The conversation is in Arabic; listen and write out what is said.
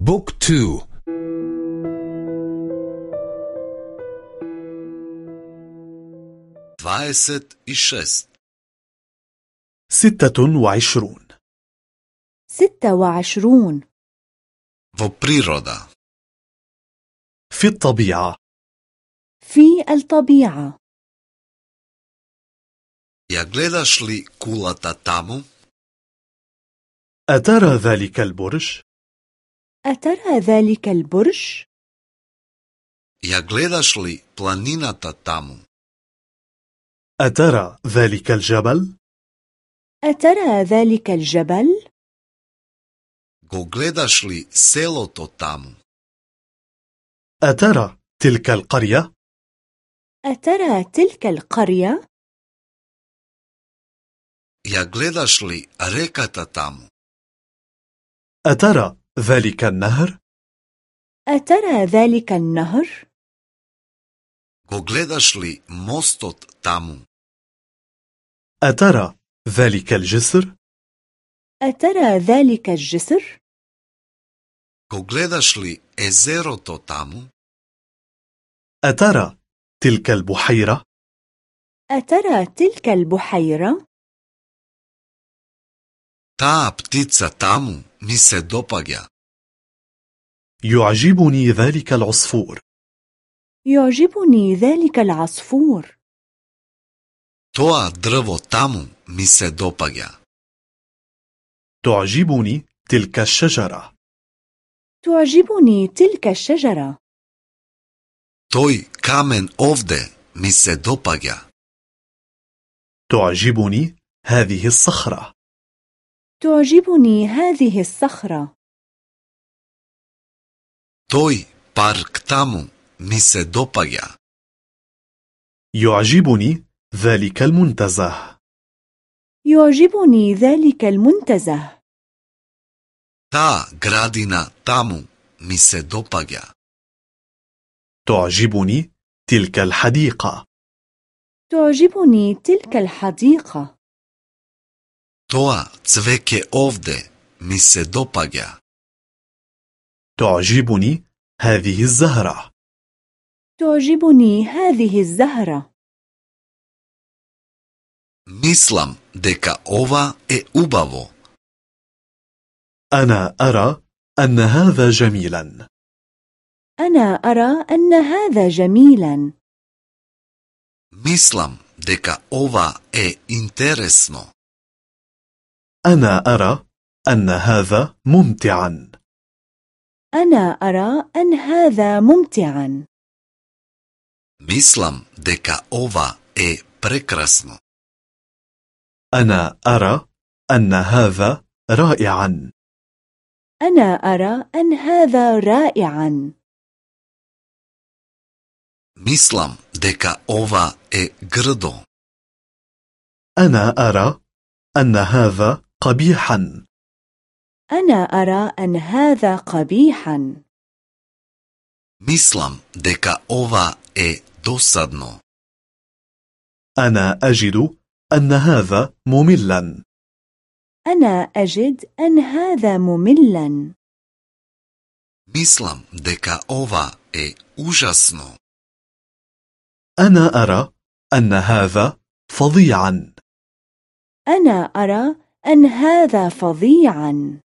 Book two дваесет и шест ستة وعشرون ستة وعشرون Во природа في الطبيعة في الطبيعة Ја гледаш ли кулата أترى ذلك البرج؟ أترى ذلك البرج؟ Ја гледаш ли планината таму? أترى ذلك الجبل؟ أترى ذلك الجبل؟ Го гледаш ли селото таму? أترى تلك القرية؟ أترى تلك القرية؟ Ја гледаш ли реката таму? أترى ذلك النهر؟ أترى ذلك النهر؟ Го гледаш ли мостот таму? أترى ذلك الجسر؟ أترى ذلك الجسر؟ Го гледаш ли езерото таму? أترى تلك البحيرة؟ أترى تلك البحيرة؟ Таа птица таму ми се допаѓа. يعجبني ذلك العصفور يعجبني ذلك العصفور Тоа дрво таму ми се допаѓа. تعجبني تلك الشجرة تعجبني تلك الشجرة Тој камен овде ми се допаѓа. تعجبني هذه الصخرة تعجبني هذه الصخرة Тој парк таму ми се допаѓа. يعجبني ذلك المنتزه يعجبني ذلك المنتزه Таа градина таму ми се допаѓа. تعجبني تلك الحديقة تعجبني تلك الحديقة Тоа цвеќе овде ми се допаѓа. تعجبني هذه الزهرة تعجبني هذه الزهرة Мислам дека ова е убаво. أنا أرى أن هذا جميلا أنا أرى أن هذا جميلا Мислам дека ова е интересно. أنا أرى أن هذا ممتعا أنا أرى أن هذا ممتعا Мислам дека ова е прекрасно. أنا أرى أن هذا رائعا أنا أرى أن هذا رائعا Мислам дека ова е грдо. أنا أرى أن هذا قبيحا أنا أرى أن هذا قبيحا Мислам дека ова е досадно. أنا أجد أن هذا مملا أنا أجد أن هذا مملا Мислам дека ова е ужасно. أنا أرى أن هذا فظيعا أنا أرى أن هذا فظيعا